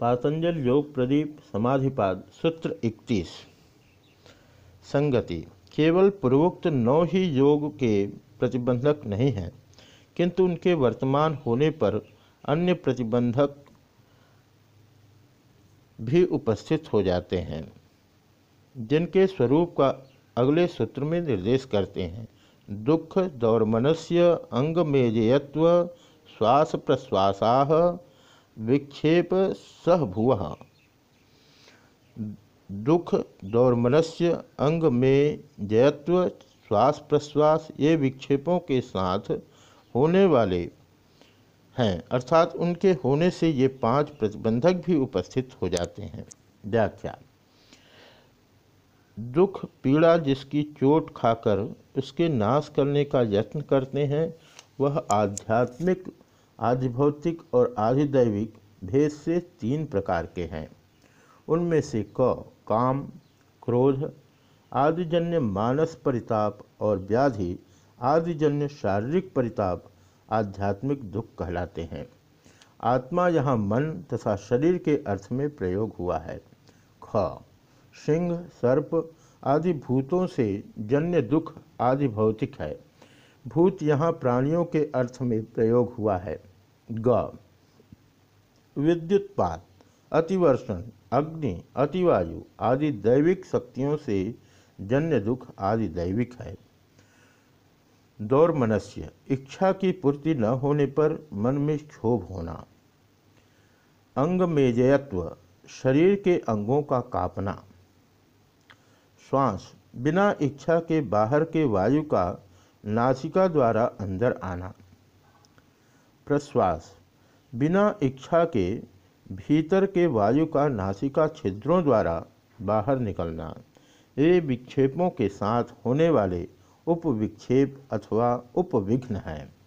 पातंजल योग प्रदीप समाधिपाद, सूत्र इकतीस। संगति, केवल पूर्वोक्त नौ ही योग के प्रतिबंधक नहीं हैं, किंतु उनके वर्तमान होने पर अन्य प्रतिबंधक भी उपस्थित हो जाते हैं, जिनके स्वरूप का अगले सूत्र में निर्देश करते हैं। दुख, दौर्मनस्य अंग मेजयत्व श्वास प्रश्वासा विक्षेप सह भुव। दुख दौर्मनस्य अंग में जयत्व, श्वास प्रश्वास ये विक्षेपों के साथ होने वाले हैं। अर्थात उनके होने से ये पाँच प्रतिबंधक भी उपस्थित हो जाते हैं। व्याख्या। दुख पीड़ा जिसकी चोट खाकर उसके नाश करने का यत्न करते हैं, वह आध्यात्मिक आधिभौतिक और आधिदैविक भेद से तीन प्रकार के हैं। उनमें से क, काम, क्रोध, आदिजन्य मानस परिताप और व्याधि, आदिजन्य शारीरिक परिताप, आध्यात्मिक दुख कहलाते हैं। आत्मा यहाँ मन तथा शरीर के अर्थ में प्रयोग हुआ है। ख, सिंह, सर्प आदि भूतों से जन्य दुख आदि भौतिक है। भूत यहाँ प्राणियों के अर्थ में प्रयोग हुआ है। ग. विद्युत्पात, अतिवर्षण, अग्नि, अतिवायु आदि दैविक शक्तियों से जन्य दुख आदि दैविक है। दौर मनस्य इच्छा की पूर्ति न होने पर मन में क्षोभ होना। अंग मेजयत्व शरीर के अंगों का कापना। श्वास, बिना इच्छा के बाहर के वायु का नासिका द्वारा अंदर आना। प्रश्वास। बिना इच्छा के भीतर के वायु का नासिका छिद्रों द्वारा बाहर निकलना, ये विक्षेपों के साथ होने वाले उपविक्षेप अथवा उपविघ्न हैं।